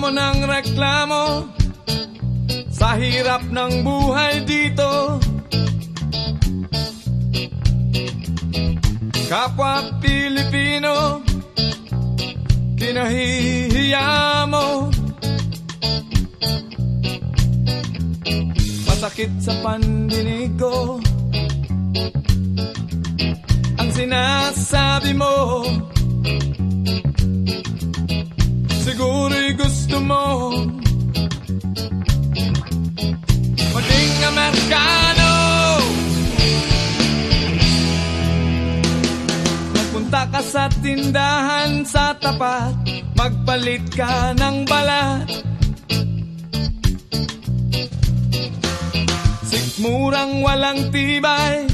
reklamo ng reklamo. Sa hirap ng buhay dito. Kapwa Pilipino Kinahihiya mo. Masakit sa pandinig ko. Ang sinasabi mo Siguro'y gusto mo. Maging Amerikano. Magpunta ka sa tindahan sa tapat. Magpalit ka ng balat. Sikmurang walang tibay.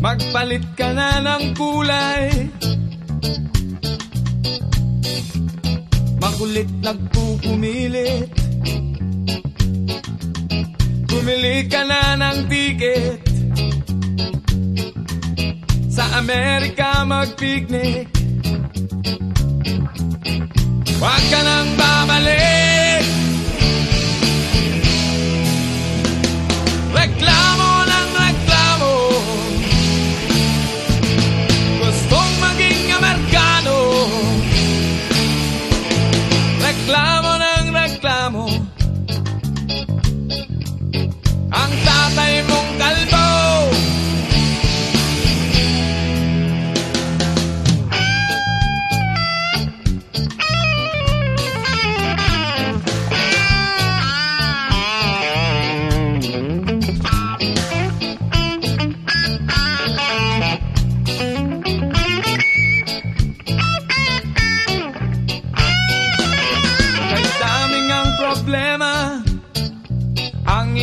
Magpalit ka na ng kulay Makulit nagpupumilit. Bumili ka na ng ticket. Sa Amerika mag-picnic. Huwag ka nang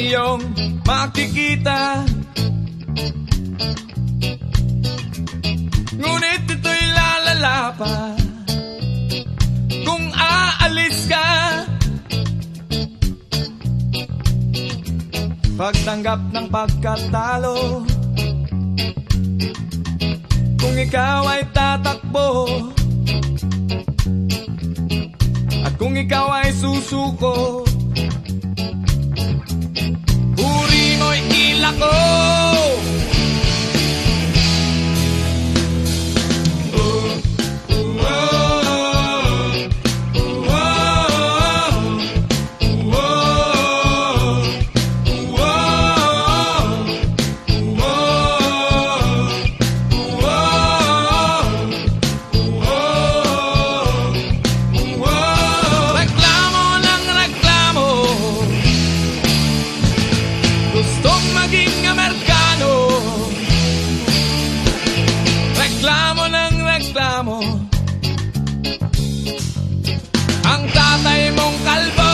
iyong makikita. Ngunit ito'y lalala pa. Kung aalis ka Pagtanggap ng pagkatalo. Kung ikaw ay tatakbo at kung ikaw ay susuko Oh. ang tatay mong kalbo